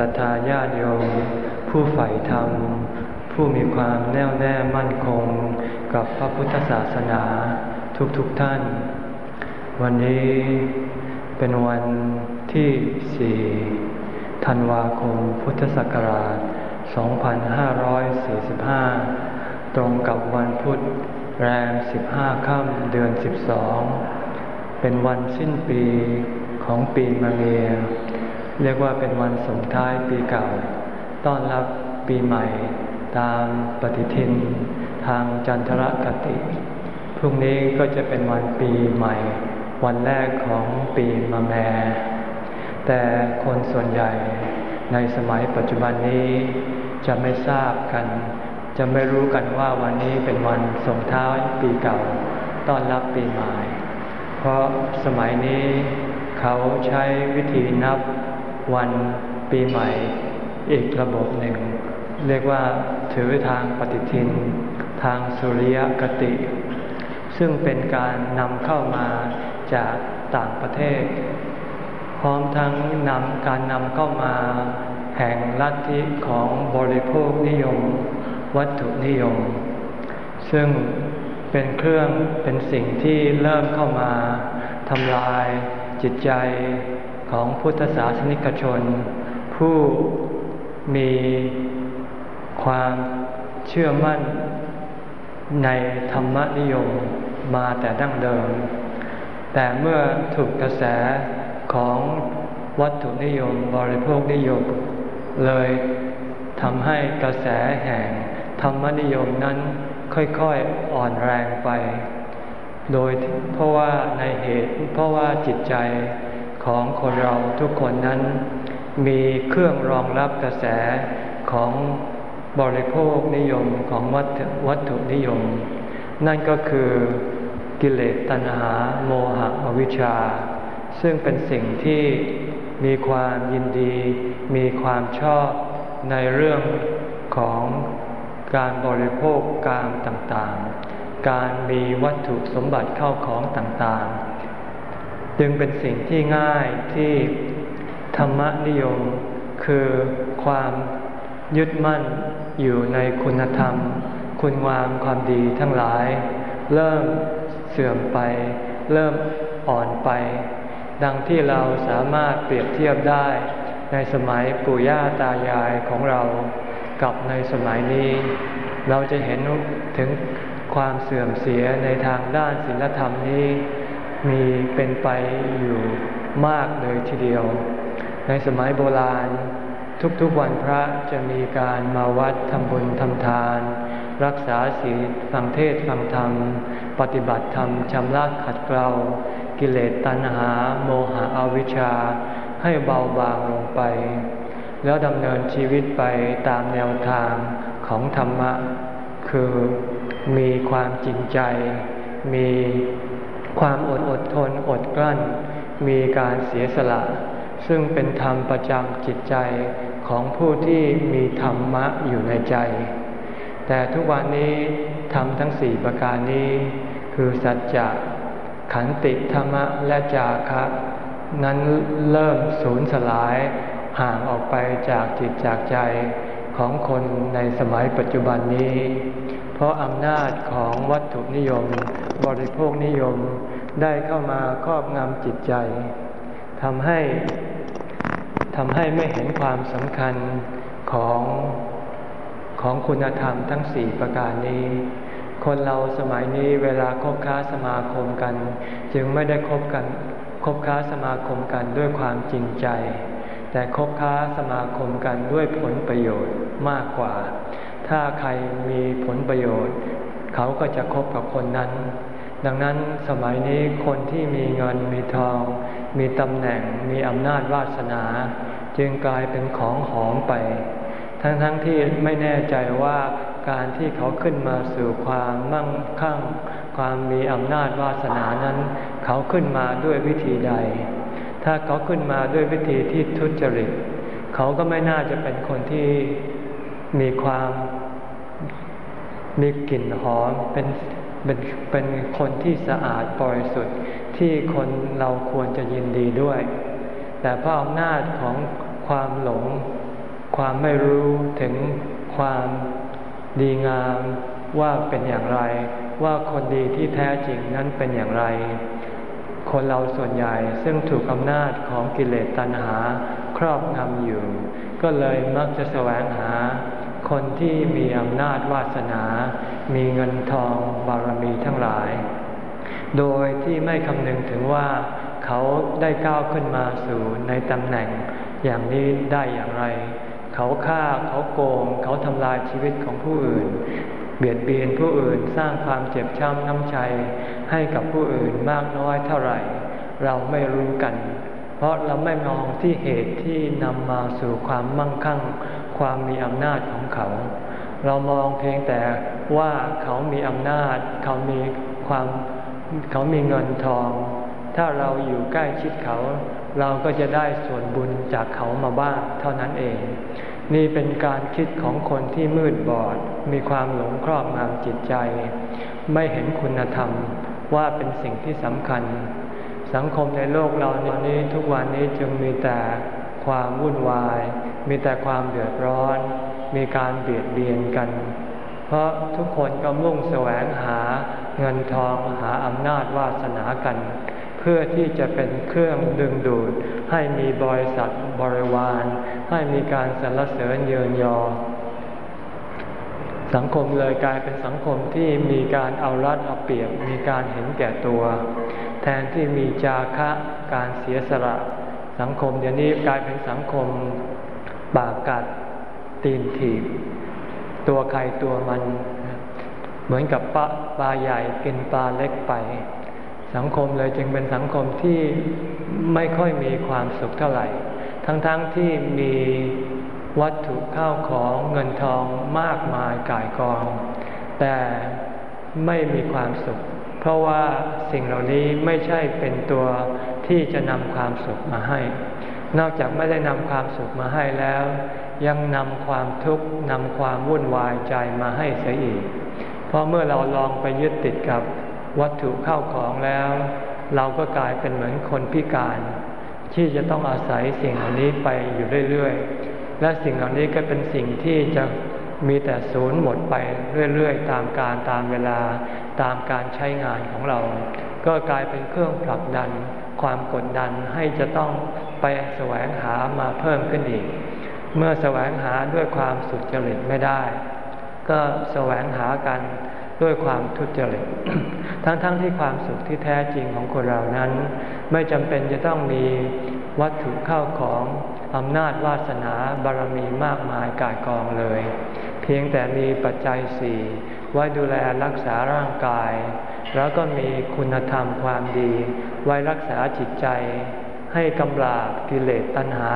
ศรัทธาญาติโยม ผู้ใฝ่ธรรม ผู้มีความแน่วแน่มั่นคงกับพระพุทธศาสนาทุกๆทท่าน วันนี้เป็นวันที่สี่ธันวาคมพุทธศักราช 2545 ตรงกับวันพุธแรม 15 ค่ำเดือน 12 เป็นวันสิ้นปีของปีมะเมีย เรียกว่าเป็นวันส่งท้ายปีเก่า ต้อนรับปีใหม่ตามปฏิทินทางจันทรคติ พรุ่งนี้ก็จะเป็นวันปีใหม่ วันแรกของปีมะแม แต่คนส่วนใหญ่ในสมัยปัจจุบันนี้จะไม่ทราบกัน จะไม่รู้กันว่าวันนี้เป็นวันส่งท้ายปีเก่า ต้อนรับปีใหม่ เพราะสมัยนี้เขาใช้วิธีนับ วันปีใหม่อีกระบบหนึ่ง เรียกว่าถือทางปฏิทิน ทางสุริยกติ ซึ่งเป็นการนำเข้ามาจากต่างประเทศ พร้อมทั้งนำการนำเข้ามาแห่งลัทธิของบริโภคนิยม วัตถุนิยม ซึ่งเป็นเครื่องเป็นสิ่งที่เริ่มเข้ามาทำลายจิตใจ ของพุทธศาสนิกชน ผู้มีความเชื่อมั่นในธรรมนิยมมาแต่ดั้งเดิม แต่เมื่อถูกกระแสของวัตถุนิยมบริโภคนิยม เลยทำให้กระแสแห่งธรรมนิยมนั้นค่อยๆอ่อนแรงไป โดยเพราะว่าในเหตุเพราะว่าจิตใจ ของคนเราทุกคนนั้น มีเครื่องรองรับกระแสของบริโภคนิยมของวัตวัตถุนิยม นั่นก็คือกิเลสตัณหาโมหะอวิชชา ซึ่งเป็นสิ่งที่มีความยินดี มีความชอบในเรื่องของการบริโภคการต่างๆ การมีวัตถุสมบัติเข้าของต่างๆ จึงเป็นสิ่งที่ง่ายที่ธรรมนิยม คือความยึดมั่นอยู่ในคุณธรรม คุณงามความดีทั้งหลาย เริ่มเสื่อมไป เริ่มอ่อนไป ดังที่เราสามารถเปรียบเทียบได้ในสมัยปู่ย่าตายายของเรากับในสมัยนี้ เราจะเห็นถึงความเสื่อมเสียในทางด้านศีลธรรมนี้ มีเป็นไปอยู่มากเลยทีเดียว ในสมัยโบราณ ทุกๆวันพระจะมีการมาวัดทำบุญทำทาน รักษาศีลฟังเทศฟังธรรม ปฏิบัติธรรมชำระขัดเกลากิเลสตัณหา โมหะอวิชชา ให้เบาบางลงไป แล้วดำเนินชีวิตไปตามแนวทางของธรรมะ คือมีความจริงใจ มี ความอดอดทนอดกลั้น มีการเสียสละ ซึ่งเป็นธรรมประจำจิตใจของผู้ที่มีธรรมะอยู่ในใจ แต่ทุกวันนี้ทำทั้งสี่ประการนี้ คือสัจจะขันติธรรมะและจาคะนั้นเริ่มสูญสลายห่างออกไปจากจิตจากใจของคนในสมัยปัจจุบันนี้ เพราะอำนาจของวัตถุนิยม บริโภคนิยมได้เข้ามาครอบงำจิตใจทำให้ทำให้ไม่เห็นความสำคัญของของคุณธรรมทั้งสี่ประการนี้ คนเราสมัยนี้เวลาคบค้าสมาคมกัน จึงไม่ได้คบกันคบค้าสมาคมกันด้วยความจริงใจ แต่คบค้าสมาคมกันด้วยผลประโยชน์มากกว่า ถ้าใครมีผลประโยชน์ เขาก็จะคบกับคนนั้น ดังนั้นสมัยนี้คนที่มีเงินมีทอง มีตำแหน่งมีอำนาจวาสนา จึงกลายเป็นของหอมไป ทั้งๆทที่ไม่แน่ใจว่าการที่เขาขึ้นมาสู่ความมั่งคั่ง ความมีอำนาจวาสนานั้น เขาขึ้นมาด้วยวิธีใด ถ้าเขาขึ้นมาด้วยวิธีที่ทุจริต เขาก็ไม่น่าจะเป็นคนที่มีความ มีกลิ่นหอมเป็นเป็นเป็นคนที่สะอาดบริสุทธิ์ที่คนเราควรจะยินดีด้วย แต่เพราะอำนาจของความหลง ความไม่รู้ถึงความดีงามว่าเป็นอย่างไร ว่าคนดีที่แท้จริงนั้นเป็นอย่างไร คนเราส่วนใหญ่ซึ่งถูกอำนาจของกิเลสตัณหาครอบงำอยู่ ก็เลยมักจะแสวงหา คนที่มีอำนาจวาสนา มีเงินทองบารมีทั้งหลาย โดยที่ไม่คำนึงถึงว่าเขาได้ก้าวขึ้นมาสู่ในตำแหน่ง อย่างนี้ได้อย่างไร เขาฆ่าเขาโกง เขาทำลายชีวิตของผู้อื่น เบียดเบียนผู้อื่นสร้างความเจ็บช้ำน้ำใจ ให้กับผู้อื่นมากน้อยเท่าไหร่ เราไม่รู้กัน เพราะเราไม่มองที่เหตุที่นำมาสู่ความมั่งคั่ง ความมีอำนาจของเขา เรามองเพียงแต่ว่าเขามีอำนาจ เขามีความเขามีเงินทอง ถ้าเราอยู่ใกล้ชิดเขา เราก็จะได้ส่วนบุญจากเขามาบ้างเท่านั้นเอง นี่เป็นการคิดของคนที่มืดบอด มีความหลงครอบงำจิตใจ ไม่เห็นคุณธรรมว่าเป็นสิ่งที่สำคัญ สังคมในโลกเราในนี้ทุกวันนี้จึงมีแต่ความวุ่นวาย มีแต่ความเดือดร้อน มีการเบียดเบียนกัน เพราะทุกคนก็มุ่งแสวงหาเงินทองหาอำนาจวาสนากัน เพื่อที่จะเป็นเครื่องดึงดูด ให้มีบริษัทบริวาร ให้มีการสรรเสริญเยินยอ สังคมเลยกลายเป็นสังคมที่มีการเอารัดเอาเปรียบ มีการเห็นแก่ตัว แทนที่มีจาคะการเสียสละ สังคมเดี๋ยวนี้กลายเป็นสังคม ปากกัดตีนถีบ ตัวใครตัวมัน เหมือนกับปลาปลาใหญ่กินปลาเล็กไป สังคมเลยจึงเป็นสังคมที่ไม่ค่อยมีความสุขเท่าไหร่ ทั้งๆทที่มีวัตถุข้าวของเงินทองมากมายก่ายกอง แต่ไม่มีความสุข เพราะว่าสิ่งเหล่านี้ไม่ใช่เป็นตัวที่จะนำความสุขมาให้ นอกจากไม่ได้นำความสุขมาให้แล้ว ยังนำความทุกข์นำความวุ่นวายใจมาให้เสียอีก เพราะเมื่อเราลองไปยึดติดกับวัตถุเข้าของแล้ว เราก็กลายเป็นเหมือนคนพิการ ที่จะต้องอาศัยสิ่งเหล่านี้ไปอยู่เรื่อยๆ และสิ่งเหล่านี้ก็เป็นสิ่งที่จะมีแต่ศูนย์หมดไปเรื่อยๆ ตามการตามเวลาตามการใช้งานของเรา ก็กลายเป็นเครื่องผลักดัน ความกดดันให้จะต้องไปแสวงหามาเพิ่มขึ้นอีก เมื่อแสวงหาด้วยความสุจริตไม่ได้ ก็แสวงหากันด้วยความทุจริต ทั้งๆทที่ความสุขที่แท้จริงของคนเรานั้น ไม่จำเป็นจะต้องมีวัตถุเข้าของอำนาจวาสนาบารมีมากมายกายกองเลย เพียงแต่มีปัจจัยสี่ไว้ดูแลรักษาร่างกาย แล้วก็มีคุณธรรมความดี ไว้รักษาจิตใจ ให้กำลาบกิเลสตัณหา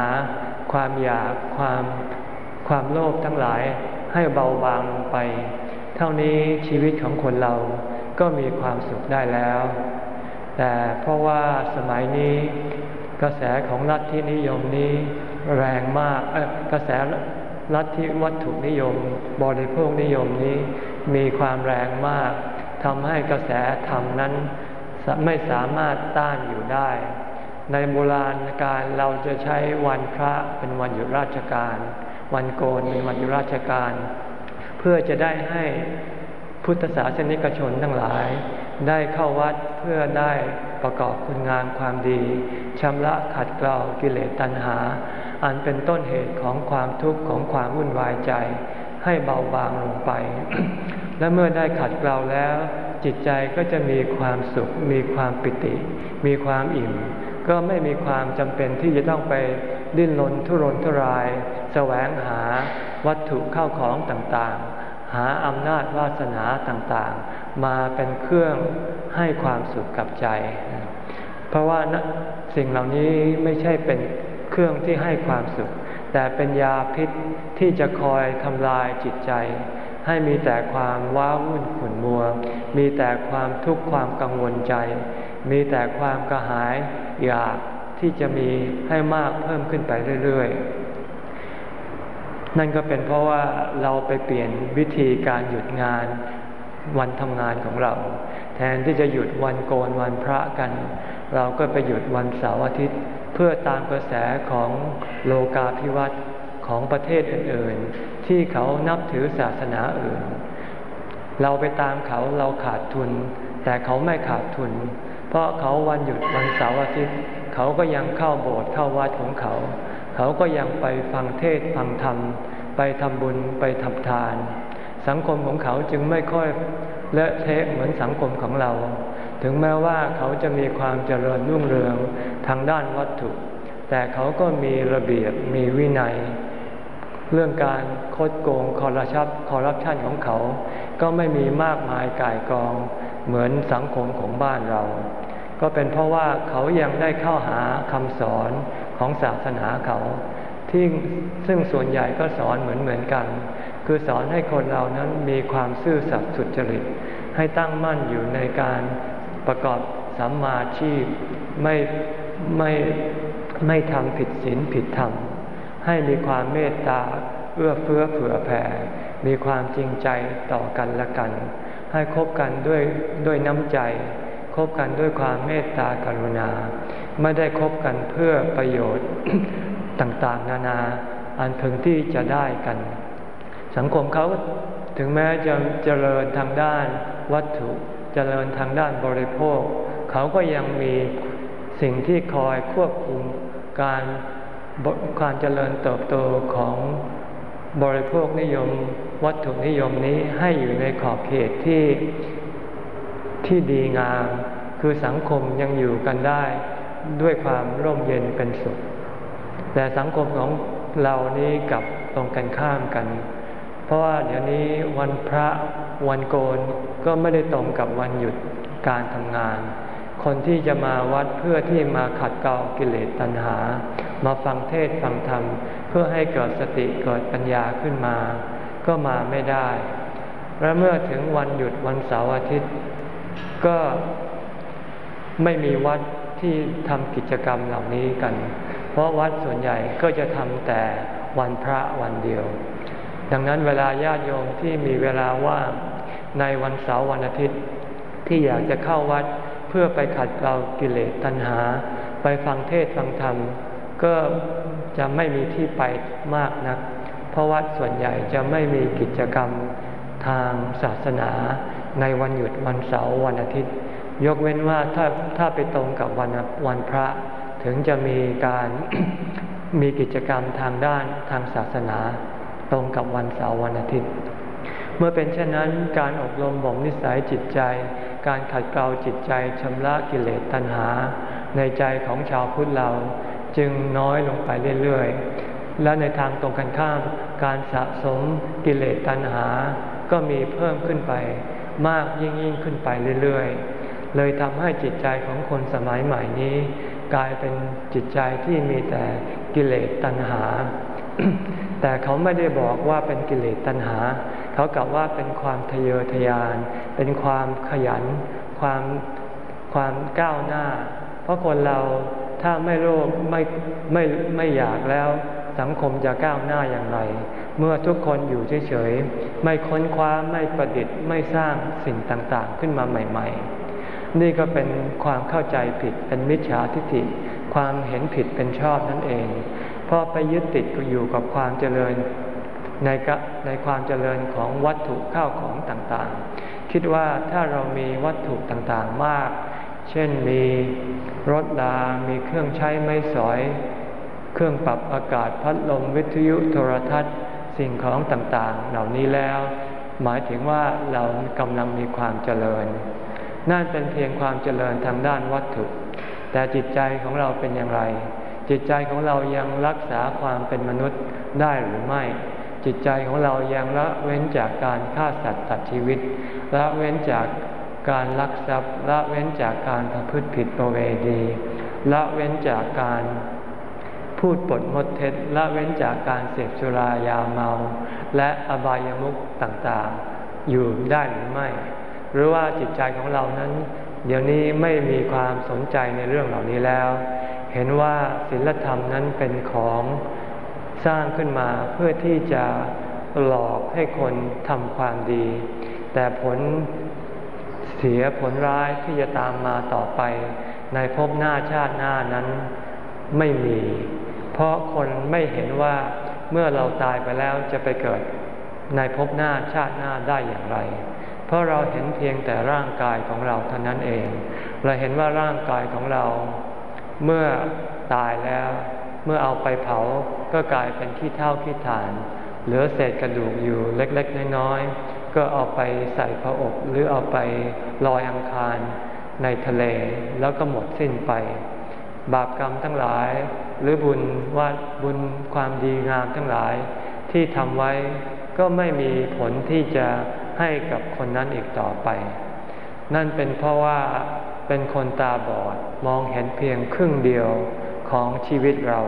ความอยากความความโลภทั้งหลายให้เบาบางลงไป เท่านี้ชีวิตของคนเราก็มีความสุขได้แล้ว แต่เพราะว่าสมัยนี้กระแสของลัทธินิยมนี้แรงมากกระแสลัทธิวัตถุนิยม บริโภคนิยมนี้มีความแรงมากทำให้กระแสธรรมนั้น ไม่สามารถต้านอยู่ได้ ในโบราณการเราจะใช้วันพระเป็นวันหยุดราชการ วันโกนเป็นวันหยุดราชการ เพื่อจะได้ให้พุทธศาสนิกชนทั้งหลาย ได้เข้าวัดเพื่อได้ประกอบคุณงามความดีชำระขัดเกลากิเลสตัณหา อันเป็นต้นเหตุของความทุกข์ของความวุ่นวายใจ ให้เบาบางลงไป และเมื่อได้ขัดเกลาแล้ว จิตใจก็จะมีความสุข มีความปิติ มีความอิ่ม ก็ไม่มีความจำเป็นที่จะต้องไปดิ้นรนทุรนทุราย แสวงหาวัตถุเข้าของต่างๆ หาอำนาจวาสนาต่างๆ มาเป็นเครื่องให้ความสุขกับใจ เพราะว่าสิ่งเหล่านี้ไม่ใช่เป็นเครื่องที่ให้ความสุข แต่เป็นยาพิษที่จะคอยทำลายจิตใจ ให้มีแต่ความว้าวุ่นขุ่นมัว มีแต่ความทุกข์ความกังวลใจ มีแต่ความกระหายอยากที่จะมีให้มากเพิ่มขึ้นไปเรื่อยๆ นั่นก็เป็นเพราะว่าเราไปเปลี่ยนวิธีการหยุดงานวันทำงานของเรา แทนที่จะหยุดวันโกนวันพระกัน เราก็ไปหยุดวันเสาร์อาทิตย์ เพื่อตามกระแสของโลกาภิวัตน์ ของประเทศอื่นๆ ที่เขานับถือศาสนาอื่น เราไปตามเขาเราขาดทุน แต่เขาไม่ขาดทุน เพราะเขาวันหยุดวันเสาร์อาทิตย์เขาก็ยังเข้าโบสถ์เข้าวัดของเขา เขาก็ยังไปฟังเทศฟังธรรม ไปทำบุญไปทำทาน สังคมของเขาจึงไม่ค่อยเลอะเทะเหมือนสังคมของเรา ถึงแม้ว่าเขาจะมีความเจริญรุ่งเรืองทางด้านวัตถุ แต่เขาก็มีระเบียบมีวินัย เรื่องการคดโกงคอร์รัปชันคอร์รัปชันของเขา ก็ไม่มีมากมายก่ายกองเหมือนสังคมของบ้านเรา ก็เป็นเพราะว่าเขายังได้เข้าหาคำสอนของศาสนาเขาที่ซึ่งส่วนใหญ่ก็สอนเหมือนเหมือนกัน คือสอนให้คนเรานั้นมีความซื่อสัตย์สุจริต ให้ตั้งมั่นอยู่ในการประกอบสัมมาชีพไม่ไม่ไม่ทำผิดศีลผิดธรรม ให้มีความเมตตาเอื้อเฟื้อเผื่อแผ่ มีความจริงใจต่อกันและกัน ให้คบกันด้วยด้วยน้ำใจ คบกันด้วยความเมตตากรุณา ไม่ได้คบกันเพื่อประโยชน์ต่างๆ นานา อันพึงที่จะได้กัน สังคมเขาถึงแม้จะเจริญทางด้านวัตถุเจริญทางด้านบริโภค เขาก็ยังมีสิ่งที่คอยควบคุมการ การเจริญเติบโตของบริโภคนิยมวัตถุนิยมนี้ให้อยู่ในขอบเขตที่ที่ดีงาม คือสังคมยังอยู่กันได้ด้วยความร่มเย็นเป็นสุข แต่สังคมของเรานี้กับตรงกันข้ามกัน เพราะว่าเดี๋ยวนี้วันพระวันโกนก็ไม่ได้ตรงกับวันหยุดการทำงาน คนที่จะมาวัดเพื่อที่มาขัดเกลากิเลสตัณหา มาฟังเทศฟังธรรม เพื่อให้เกิดสติเกิดปัญญาขึ้นมา ก็มาไม่ได้ และเมื่อถึงวันหยุดวันเสาร์อาทิตย์ ก็ไม่มีวัดที่ทำกิจกรรมเหล่านี้กัน เพราะวัดส่วนใหญ่ก็จะทำแต่วันพระวันเดียว ดังนั้นเวลาญาติโยมที่มีเวลาว่างในวันเสาร์วันอาทิตย์ ที่อยากจะเข้าวัดเพื่อไปขัดเกลากิเลสตัณหา ไปฟังเทศฟังธรรม ก็จะไม่มีที่ไปมากนัก เพราะวัดส่วนใหญ่จะไม่มีกิจกรรมทางศาสนาในวันหยุดวันเสาร์วันอาทิตย์ ยกเว้นว่าถ้าถ้าไปตรงกับวันวันพระ ถึงจะมีการมีกิจกรรมทางด้านทางศาสนา ตรงกับวันเสาร์วันอาทิตย์ เมื่อเป็นเช่นนั้นการอบรมบ่มนิสัยจิตใจ การขัดเกลาจิตใจชำระกิเลสตัณหา ในใจของชาวพุทธเรา จึงน้อยลงไปเรื่อยๆ และในทางตรงกันข้าม การสะสมกิเลสตัณหา ก็มีเพิ่มขึ้นไป มากยิ่งยิ่งขึ้นไปเรื่อยๆ เลยทำให้จิตใจของคนสมัยใหม่นี้ กลายเป็นจิตใจที่มีแต่กิเลสตัณหา แต่เขาไม่ได้บอกว่าเป็นกิเลสตัณหา เขากลับว่าเป็นความทะเยอทะยาน เป็นความขยัน ความความก้าวหน้า เพราะคนเรา ถ้าไม่โลภไม่ไม่ไม่อยากแล้ว สังคมจะก้าวหน้าอย่างไร เมื่อทุกคนอยู่เฉยๆ ไม่ค้นคว้าไม่ประดิษฐ์ไม่สร้างสิ่งต่างๆ ขึ้นมาใหม่ ๆ นี่ก็เป็นความเข้าใจผิดเป็นมิจฉาทิฏฐิ ความเห็นผิดเป็นชอบนั่นเองเพราะไปยึดติดอยู่กับความเจริญในกในความเจริญของวัตถุข้าวของต่างๆ คิดว่าถ้าเรามีวัตถุต่างๆมาก เช่นมีรถดา มีเครื่องใช้ไม้สอย เครื่องปรับอากาศพัดลมวิทยุโทรทัศน์ สิ่งของต่างๆ เหล่านี้แล้ว หมายถึงว่าเรากำลังมีความเจริญ นั่นเป็นเพียงความเจริญทางด้านวัตถุ แต่จิตใจของเราเป็นอย่างไร จิตใจของเรายังรักษาความเป็นมนุษย์ได้หรือไม่ จิตใจของเรายังละเว้นจากการฆ่าสัตว์ตัดชีวิตละเว้นจาก การลักทรัพย์ละเว้นจากการประพฤติผิดประเวณีละเว้นจากการพูดปดมดเท็จละเว้นจากการเสพสุรายาเมา และอบายามุขต่างๆ อยู่ได้หรือไม่ หรือว่าจิตใจของเรานั้น เดี๋ยวนี้ไม่มีความสนใจในเรื่องเหล่านี้แล้ว เห็นว่าศีลธรรมนั้นเป็นของสร้างขึ้นมาเพื่อที่จะหลอกให้คนทำความดี แต่ผล เสียผลร้ายที่จะตามมาต่อไป ในภพหน้าชาติหน้านั้นไม่มี เพราะคนไม่เห็นว่าเมื่อเราตายไปแล้วจะไปเกิดในภพหน้าชาติหน้าได้อย่างไร เพราะเราเห็นเพียงแต่ร่างกายของเราเท่านั้นเอง เราเห็นว่าร่างกายของเรา เมื่อตายแล้ว เมื่อเอาไปเผาก็กลายเป็นขี้เท่าขี้ฐาน เหลือเศษกระดูกอยู่เล็ก ๆ น้อยๆ ก็เอาไปใส่พระอบหรือเอาไปลอยอังคารในทะเลแล้วก็หมดสิ้นไป บาปกรรมทั้งหลาย หรือบุญว่าบุญความดีงามทั้งหลาย ที่ทำไว้ก็ไม่มีผลที่จะให้กับคนนั้นอีกต่อไป นั่นเป็นเพราะว่าเป็นคนตาบอดมองเห็นเพียงครึ่งเดียวของชีวิตเรา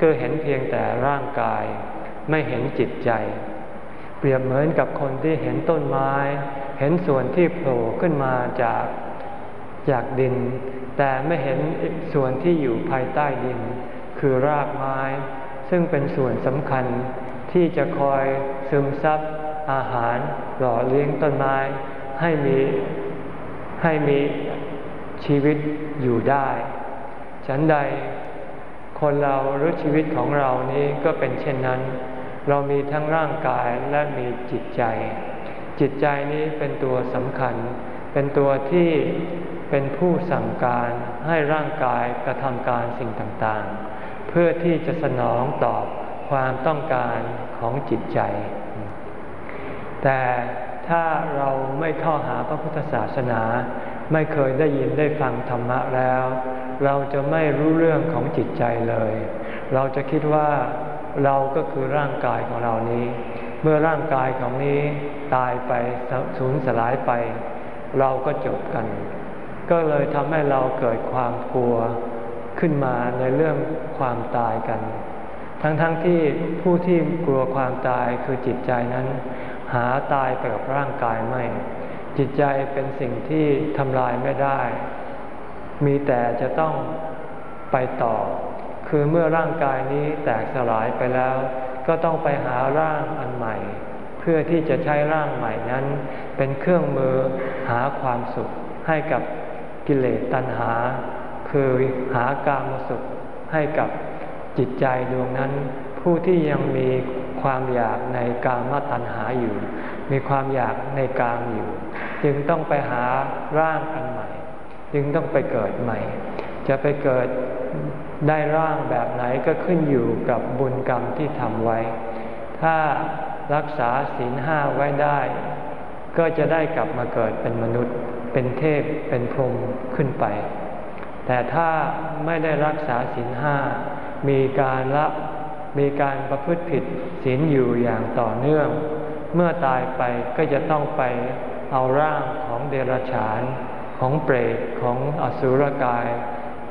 ก็เห็นเพียงแต่ร่างกาย ไม่เห็นจิตใจ เปรียบเหมือนกับคนที่เห็นต้นไม้ เห็นส่วนที่โผล่ขึ้นมาจากจากดิน แต่ไม่เห็นส่วนที่อยู่ภายใต้ดิน คือรากไม้ ซึ่งเป็นส่วนสำคัญที่จะคอยซึมซับอาหารหล่อเลี้ยงต้นไม้ ให้มีให้มีชีวิตอยู่ได้ ฉันใดคนเราหรือชีวิตของเรานี้ก็เป็นเช่นนั้น เรามีทั้งร่างกายและมีจิตใจ จิตใจนี้เป็นตัวสำคัญ เป็นตัวที่เป็นผู้สั่งการให้ร่างกายกระทำการสิ่งต่างๆ เพื่อที่จะสนองตอบความต้องการของจิตใจ แต่ถ้าเราไม่เข้าหาพระพุทธศาสนา ไม่เคยได้ยินได้ฟังธรรมะแล้ว เราจะไม่รู้เรื่องของจิตใจเลย เราจะคิดว่า เราก็คือร่างกายของเรานี้ เมื่อร่างกายของนี้ตายไปสูญสลายไป เราก็จบกัน ก็เลยทำให้เราเกิดความกลัวขึ้นมาในเรื่องความตายกัน ทั้งๆทที่ผู้ที่กลัวความตายคือจิตใจนั้น หาตายไปกับร่างกายไม่ จิตใจเป็นสิ่งที่ทำลายไม่ได้ มีแต่จะต้องไปต่อ คือเมื่อร่างกายนี้แตกสลายไปแล้ว ก็ต้องไปหาร่างอันใหม่ เพื่อที่จะใช้ร่างใหม่นั้น เป็นเครื่องมือหาความสุขให้กับกิเลสตัณหา คือหากามสุขให้กับจิตใจดวงนั้น ผู้ที่ยังมีความอยากในกามตัณหาอยู่ มีความอยากในกามอยู่ จึงต้องไปหาร่างอันใหม่ จึงต้องไปเกิดใหม่ จะไปเกิด ได้ร่างแบบไหนก็ขึ้นอยู่กับบุญกรรมที่ทำไว้ ถ้ารักษาศีลห้าไว้ได้ ก็จะได้กลับมาเกิดเป็นมนุษย์ เป็นเทพ เป็นพรหมขึ้นไป แต่ถ้าไม่ได้รักษาศีลห้า มีการละ มีการประพฤติผิดศีลอยู่อย่างต่อเนื่อง เมื่อตายไปก็จะต้องไปเอาร่างของเดรัจฉาน ของเปรต ของอสุรกาย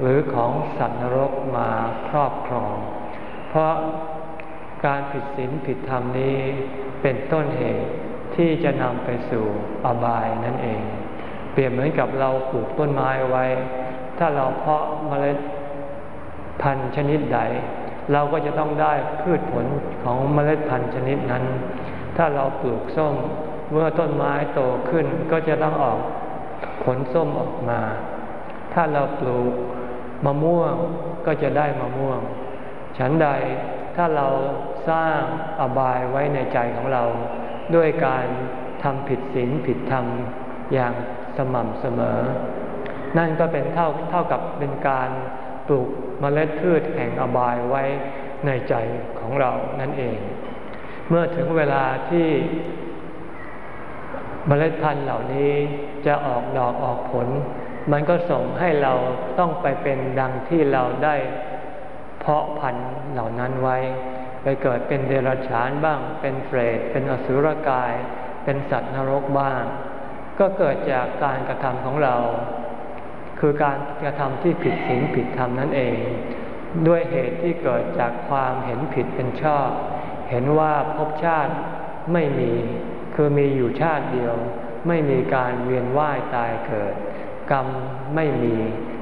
หรือของสัตว์นรกมาครอบครอง เพราะการผิดศีลผิดธรรมนี้เป็นต้นเหตุที่จะนำไปสู่อบายนั่นเอง เปรียบเหมือนกับเราปลูกต้นไม้ไว้ ถ้าเราเพาะเมล็ดพันธุ์ชนิดใด เราก็จะต้องได้พืชผลของเมล็ดพันธุ์ชนิดนั้น ถ้าเราปลูกส้มเมื่อต้นไม้โตขึ้นก็จะต้องออกผลส้มออกมา ถ้าเราปลูก มะม่วงก็จะได้มะม่วง ฉันใดถ้าเราสร้างอบายไว้ในใจของเรา ด้วยการทำผิดศีลผิดธรรมอย่างสม่ำเสมอ นั่นก็เป็นเท่าเท่ากับเป็นการปลูกมเมล็ดพืชแห่งอบายไว้ในใจของเรานั่นเอง เมื่อถึงเวลาที่มเมล็ดพันธุ์เหล่านี้จะออกดอกออกผล มันก็ส่งให้เราต้องไปเป็นดังที่เราได้เพาะพันธุ์เหล่านั้นไว้ ไปเกิดเป็นเดรัจฉานบ้าง เป็นเฟรดเป็นอสุรกาย เป็นสัตว์นรกบ้าง ก็เกิดจากการกระทำของเรา คือการกระทำที่ผิดศีลผิดธรรมนั่นเอง ด้วยเหตุที่เกิดจากความเห็นผิดเป็นชอบ เห็นว่าภพชาติไม่มี คือมีอยู่ชาติเดียว ไม่มีการเวียนว่ายตายเกิด กรรมไม่มี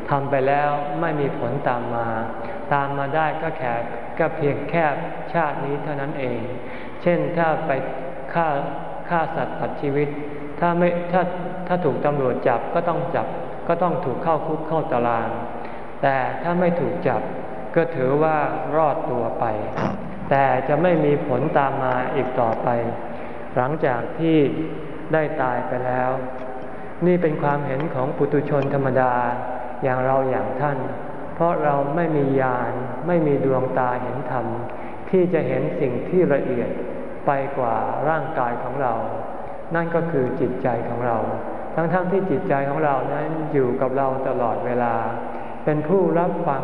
ทำไปแล้วไม่มีผลตามมา ตามมาได้ก็แค่ก็เพียงแค่ชาตินี้เท่านั้นเอง เช่นถ้าไปฆ่าฆ่าสัตว์ตัดชีวิต ถ้าไม่ถ้าถ้าถูกตำรวจจับก็ต้องจับก็ต้องถูกเข้าคุกเข้าตาราง แต่ถ้าไม่ถูกจับก็ถือว่ารอดตัวไป แต่จะไม่มีผลตามมาอีกต่อไป หลังจากที่ได้ตายไปแล้ว นี่เป็นความเห็นของปุตุชนธรรมดาอย่างเราอย่างท่าน เพราะเราไม่มีญาณไม่มีดวงตาเห็นธรรม ที่จะเห็นสิ่งที่ละเอียดไปกว่าร่างกายของเรา นั่นก็คือจิตใจของเรา ทั้งๆทที่จิตใจของเรานั้นอยู่กับเราตลอดเวลา เป็นผู้รับฟัง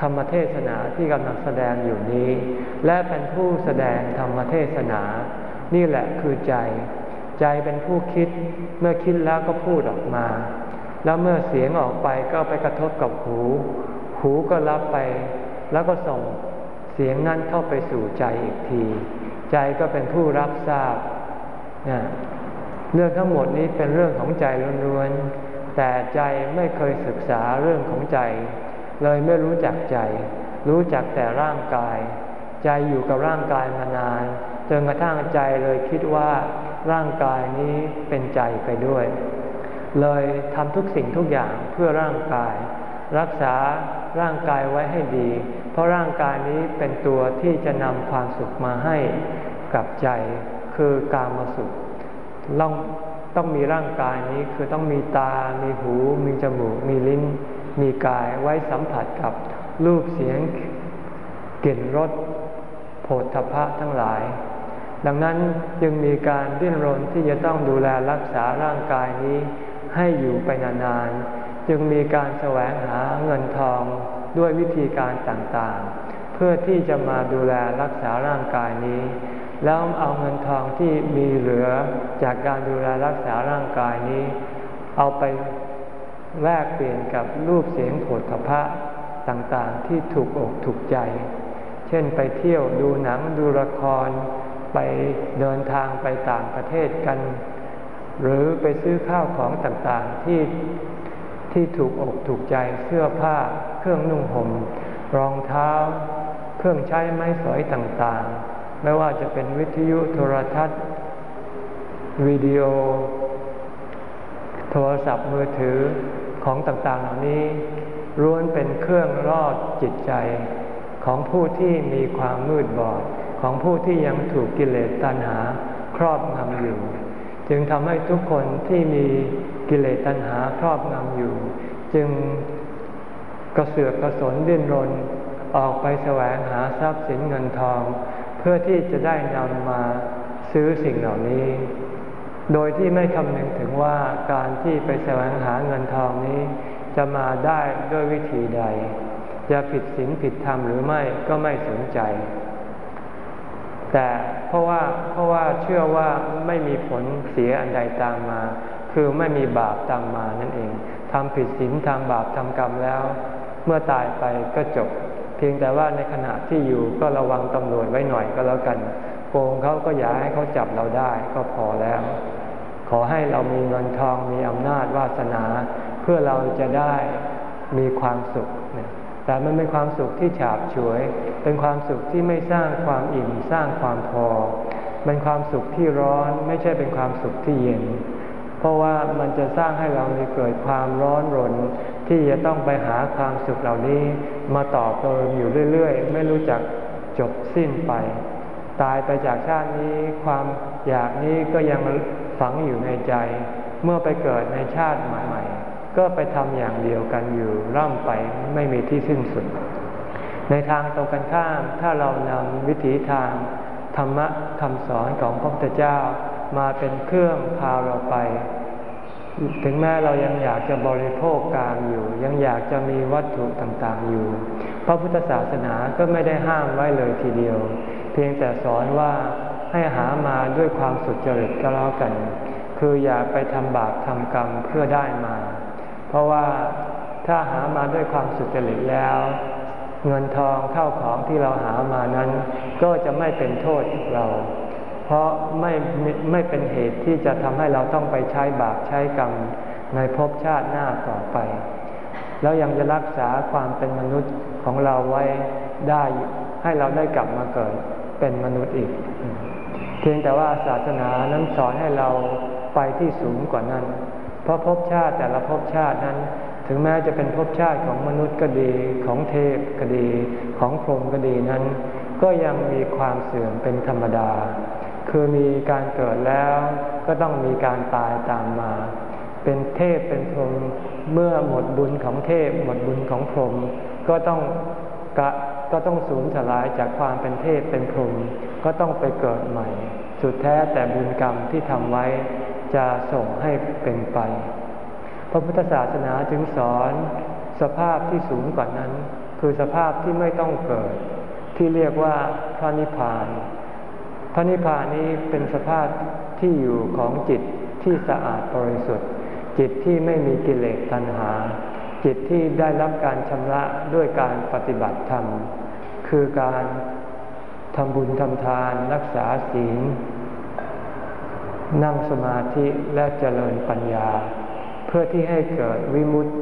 ธรรมเทศนาที่กำลังแสดงอยู่นี้ และเป็นผู้แสดงธรรมเทศนา นี่แหละคือใจ ใจเป็นผู้คิด เมื่อคิดแล้วก็พูดออกมา แล้วเมื่อเสียงออกไปก็ไปกระทบกับหู หูก็รับไป แล้วก็ส่งเสียงนั้นเข้าไปสู่ใจอีกที ใจก็เป็นผู้รับทราบนะเรื่องทั้งหมดนี้เป็นเรื่องของใจล้วนๆ แต่ใจไม่เคยศึกษาเรื่องของใจ เลยไม่รู้จักใจ รู้จักแต่ร่างกาย ใจอยู่กับร่างกายมานานจนกระทั่งใจเลยคิดว่า ร่างกายนี้เป็นใจไปด้วย เลยทำทุกสิ่งทุกอย่างเพื่อร่างกาย รักษาร่างกายไว้ให้ดี เพราะร่างกายนี้เป็นตัวที่จะนำความสุขมาให้กับใจคือการมาสุขต้องต้องมีร่างกายนี้คือต้องมีตา มีหู มีจมูก มีลิ้น มีกายไว้สัมผัสกับรูปเสียงกลิ่นรสโผฏฐพะทั้งหลาย ดังนั้นจึงมีการดิ้นรนที่จะต้องดูแลรักษาร่างกายนี้ให้อยู่ไปนานๆ จึงมีการแสวงหาเงินทองด้วยวิธีการต่างๆ เพื่อที่จะมาดูแลรักษาร่างกายนี้ แล้วเอาเงินทองที่มีเหลือจากการดูแลรักษาร่างกายนี้ เอาไปแลกเปลี่ยนกับรูปเสียงผลพระต่างๆ ที่ถูกอกถูกใจ เช่นไปเที่ยวดูหนังดูละคร ไปเดินทางไปต่างประเทศกัน หรือไปซื้อข้าวของต่างๆที่ที่ถูกอกถูกใจเสื้อผ้า เครื่องนุ่งห่มรองเท้า เครื่องใช้ไม้สอยต่างๆ ไม่ว่าจะเป็นวิทยุโทรทัศน์ วิดีโอ โทรศัพท์มือถือของต่างๆ เหล่านี้ล้วนเป็นเครื่องรอดจิตใจของผู้ที่มีความมืดบอด ของผู้ที่ยังถูกกิเลสตัณหาครอบงำอยู่ จึงทำให้ทุกคนที่มีกิเลสตัณหาครอบงำอยู่ จึงกระเสือกกระสนดิ้นรนออกไปแสวงหาทรัพย์สินเงินทอง เพื่อที่จะได้นำมาซื้อสิ่งเหล่านี้ โดยที่ไม่คำนึงถึงว่าการที่ไปแสวงหาเงินทองนี้ จะมาได้ด้วยวิธีใด จะผิดศีลผิดธรรมหรือไม่ก็ไม่สนใจ แต่เพราะว่าเพราะว่าเชื่อว่าไม่มีผลเสียอันใดตามมา คือไม่มีบาปตามมานั่นเองทำผิดศีลทำบาปทำกรรมแล้ว เมื่อตายไปก็จบ เพียงแต่ว่าในขณะที่อยู่ก็ระวังตำรวจไว้หน่อยก็แล้วกันโกงเขาก็อย่าให้เขาจับเราได้ก็พอแล้ว ขอให้เรามีเงินทองมีอำนาจวาสนา เพื่อเราจะได้มีความสุข แต่มันเป็นความสุขที่ฉาบฉวย เป็นความสุขที่ไม่สร้างความอิ่มสร้างความพอ เป็นความสุขที่ร้อนไม่ใช่เป็นความสุขที่เย็น เพราะว่ามันจะสร้างให้เรามีเกิดความร้อนรน ที่จะต้องไปหาความสุขเหล่านี้ มาต่อเติมอยู่เรื่อยๆ ไม่รู้จักจบสิ้นไป ตายไปจากชาตินี้ความอยากนี้ก็ยังฝังอยู่ในใจ เมื่อไปเกิดในชาติใหม่ ก็ไปทำอย่างเดียวกันอยู่ร่ำไปไม่มีที่สิ้นสุด ในทางตรงกันข้ามถ้าเรานำวิถีทางธรรมะคำสอนของพระพุทธเจ้ามาเป็นเครื่องพาเราไป ถึงแม้เรายังอยากจะบริโภคกามอยู่ ยังอยากจะมีวัตถุต่างๆอยู่ พระพุทธศาสนาก็ไม่ได้ห้ามไว้เลยทีเดียว เพียงแต่สอนว่าให้หามาด้วยความสุจริตก็แล้วกัน คืออย่าไปทำบาปทำกรรมเพื่อได้มา เพราะว่าถ้าหามาด้วยความสุจริตแล้ว เงินทองเข้าของที่เราหามานั้น ก็จะไม่เป็นโทษกับเรา เพราะไม่ไม่เป็นเหตุที่จะทำให้เราต้องไปใช้บาปใช้กรรมในภพชาติหน้าต่อไป แล้วยังจะรักษาความเป็นมนุษย์ของเราไว้ได้ให้เราได้กลับมาเกิดเป็นมนุษย์อีก เพียงแต่ว่าศาสนานั้นสอนให้เราไปที่สูงกว่านั้น เพราะภพชาติแต่ละภพชาตินั้น ถึงแม้จะเป็นภพชาติของมนุษย์ก็ดีของเทพก็ดี ของพรหมก็ดีนั้น ก็ยังมีความเสื่อมเป็นธรรมดา คือมีการเกิดแล้วก็ต้องมีการตายตามมา เป็นเทพเป็นพรหมเมื่อหมดบุญของเทพ หมดบุญของพรหมก็ต้องกะก็ต้องสูญสลายจากความเป็นเทพเป็นพรหมก็ต้องไปเกิดใหม่ สุดแท้แต่บุญกรรมที่ทำไว้ จะส่งให้เป็นไป พระพุทธศาสนาจึงสอนสภาพที่สูงกว่านั้น คือสภาพที่ไม่ต้องเกิด ที่เรียกว่าพระนิพพานพระนิพพานนี้เป็นสภาพที่อยู่ของจิตที่สะอาดบริสุทธิ์ จิตที่ไม่มีกิเลสตัณหา จิตที่ได้รับการชำระด้วยการปฏิบัติธรรม คือการทำบุญทำทานรักษาศีล นั่งสมาธิและเจริญปัญญา เพื่อที่ให้เกิดวิมุตติ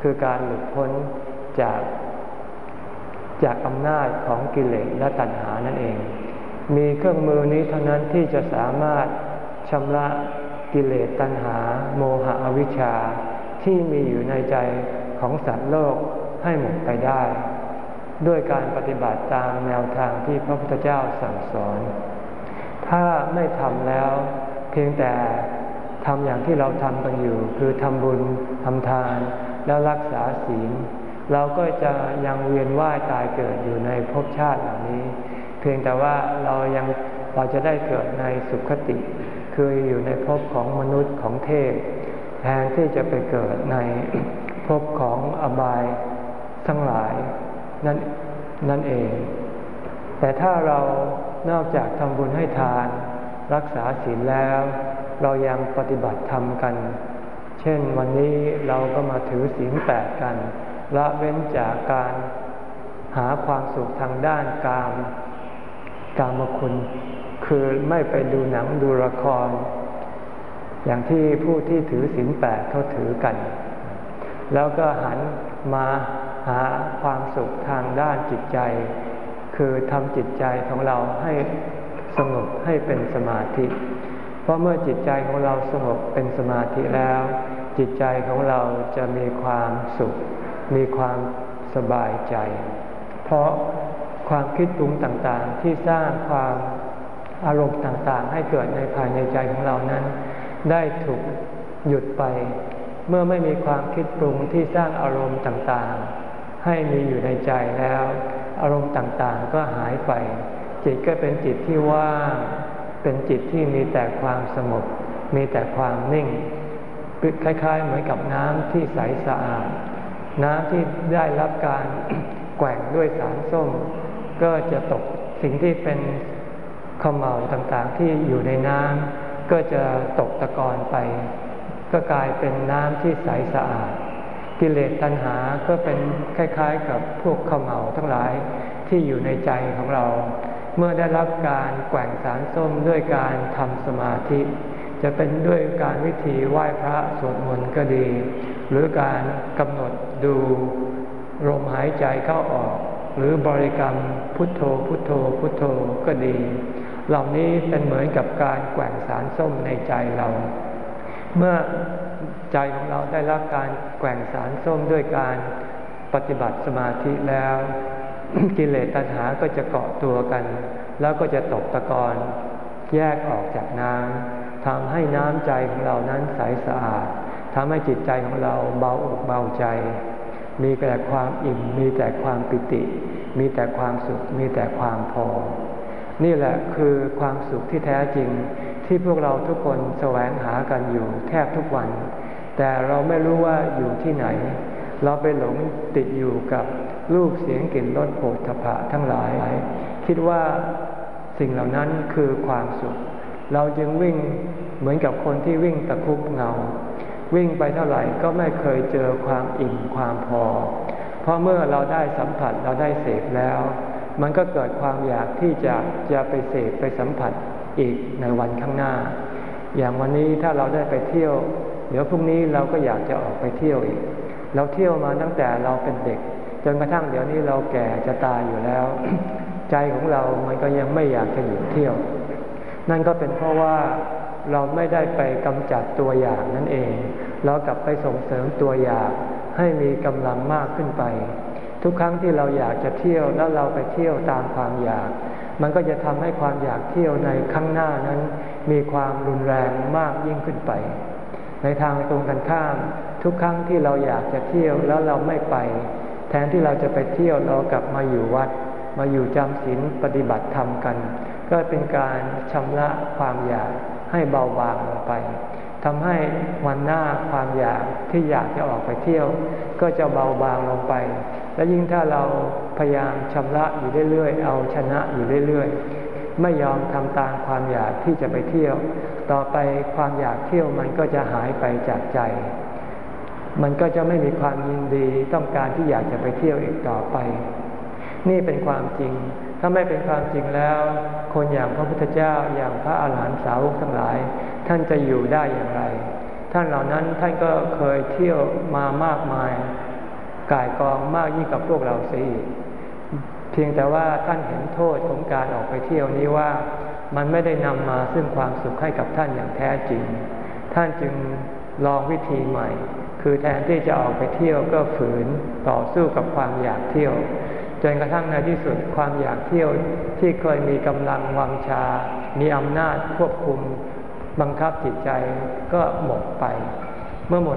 คือการหลุดพ้นจาก จากอำนาจของกิเลสและตัณหานั่นเอง มีเครื่องมือนี้เท่านั้นที่จะสามารถชำระกิเลสตัณหา โมหะอวิชชา ที่มีอยู่ในใจของสัตว์โลกให้หมดไปได้ ด้วยการปฏิบัติตามแนวทางที่พระพุทธเจ้าสั่งสอน ถ้าไม่ทำแล้ว เพียงแต่ทำอย่างที่เราทำกันอยู่ คือทำบุญทำทานแล้วรักษาศีล เราก็จะยังเวียนว่ายตายเกิดอยู่ในภพชาติเหล่านี้ เพียงแต่ว่าเรายังเราจะได้เกิดในสุขติ คืออยู่ในภพของมนุษย์ของเทพแทนที่จะไปเกิดในภพของอบายทั้งหลายนั่นนั่นเอง แต่ถ้าเรานอกจากทำบุญให้ทาน รักษาศีลแล้ว เรายังปฏิบัติธรรมกัน เช่นวันนี้เราก็มาถือศีลแปดกัน ละเว้นจากการหาความสุขทางด้านกามกามคุณ คือไม่ไปดูหนังดูละคร อย่างที่ผู้ที่ถือศีลแปดเขาถือกัน แล้วก็หันมาหาความสุขทางด้านจิตใจ คือทำจิตใจของเราให้ สงบให้เป็นสมาธิ เพราะเมื่อจิตใจของเราสงบเป็นสมาธิแล้ว จิตใจของเราจะมีความสุข มีความสบายใจ เพราะความคิดปรุงต่างๆ ที่สร้างความอารมณ์ต่างๆ ให้เกิดในภายในใจของเรานั้น ได้ถูกหยุดไป เมื่อไม่มีความคิดปรุงที่สร้างอารมณ์ต่างๆ ให้มีอยู่ในใจแล้ว อารมณ์ต่างๆ ก็หายไป จิตก็เป็นจิตที่ว่างเป็นจิตที่มีแต่ความสงบมีแต่ความนิ่ง คล้าย ๆ เหมือนกับน้ำที่ใสสะอาด น้ำที่ได้รับการแกว่งด้วยสารส้ม ก็จะตกสิ่งที่เป็นขมเหลาต่างๆ ที่อยู่ในน้ำก็จะตกตะกอนไป ก็กลายเป็นน้ำที่ใสสะอาด กิเลสตัณหาก็เป็นคล้าย ๆ กับพวกขมเหลาทั้งหลายที่อยู่ในใจของเรา เมื่อได้รับการแกว่งสารส้มด้วยการทำสมาธิ จะเป็นด้วยการวิธีไหว้พระสวดมนต์ก็ดี หรือการกำหนดดูลมหายใจเข้าออก หรือบริกรรมพุทโธพุทโธพุทโธก็ดี เหล่านี้เป็นเหมือนกับการแกว่งสารส้มในใจเรา เมื่อใจของเราได้รับการแกว่งสารส้มด้วยการปฏิบัติสมาธิแล้ว กิเลสตัณหาก็จะเกาะตัวกัน แล้วก็จะตกตะกอนแยกออกจากน้ำทำให้น้ำใจของเรานั้นใสสะอาดทำให้จิตใจของเราเบาอกเบาใจ มีแต่ความอิ่ม มีแต่ความปิติ มีแต่ความสุข มีแต่ความพอ นี่แหละคือความสุขที่แท้จริงที่พวกเราทุกคนแสวงหากันอยู่แทบทุกวัน แต่เราไม่รู้ว่าอยู่ที่ไหน เราไปหลงติดอยู่กับ รูปเสียงกลิ่นรสโผฏฐะทั้งหลาย คิดว่าสิ่งเหล่านั้นคือความสุข เราจึงวิ่งเหมือนกับคนที่วิ่งตะคุบเงา วิ่งไปเท่าไหร่ก็ไม่เคยเจอความอิ่มความพอ เพราะเมื่อเราได้สัมผัสเราได้เสพแล้ว มันก็เกิดความอยากที่จะจะไปเสพไปสัมผัสอีกในวันข้างหน้า อย่างวันนี้ถ้าเราได้ไปเที่ยว เดี๋ยวพรุ่งนี้เราก็อยากจะออกไปเที่ยวอีก เราเที่ยวมาตั้งแต่เราเป็นเด็ก จนกระทั่งเดี๋ยวนี้เราแก่จะตายอยู่แล้ว ใจของเรามันก็ยังไม่อยากจะหยุดเที่ยว นั่นก็เป็นเพราะว่าเราไม่ได้ไปกำจัดตัวอย่างนั่นเอง เรากลับไปส่งเสริมตัวอย่างให้มีกำลังมากขึ้นไป ทุกครั้งที่เราอยากจะเที่ยวแล้วเราไปเที่ยวตามความอยาก มันก็จะทำให้ความอยากเที่ยวในข้างหน้านั้น มีความรุนแรงมากยิ่งขึ้นไป ในทางตรงกันข้าม ทุกครั้งที่เราอยากจะเที่ยวแล้วเราไม่ไป ทนที่เราจะไปเที่ยวเรากลับมาอยู่วัด มาอยู่จำศีลปฏิบัติธรรมกัน ก็เป็นการชำระความอยากให้เบาบางลงไปทำให้วันหน้าความอยากที่อยากจะออกไปเที่ยว ก็จะเบาบางลงไป และยิ่งถ้าเราพยายามชำระอยู่เรื่อยๆ เอาชนะอยู่เรื่อยๆ ไม่ยอมทำตามความอยากที่จะไปเที่ยว ต่อไปความอยากเที่ยวมันก็จะหายไปจากใจ มันก็จะไม่มีความยินดีต้องการที่อยากจะไปเที่ยวอีกต่อไป นี่เป็นความจริง ถ้าไม่เป็นความจริงแล้ว คนอย่างพระพุทธเจ้าอย่างพระอาหารหันตสาวกทั้งหลาย ท่านจะอยู่ได้อย่างไร ท่านเหล่านั้นท่านก็เคยเที่ยวมามากมายกายกองมากยิ่งกับพวกเราสียเพียงแต่ว่าท่านเห็นโทษของการออกไปเที่ยวนี้ว่ามันไม่ได้นำมาซึ่งความสุขให้กับท่านอย่างแท้จริง ท่านจึงลองวิธีใหม่ คือแทนที่จะออกไปเที่ยวก็ฝืนต่อสู้กับความอยากเที่ยว จนกระทั่งในที่สุดความอยากเที่ยวที่เคยมีกำลังวังชา มีอำนาจควบคุมบังคับจิตใจก็หมดไป เมื่อหมด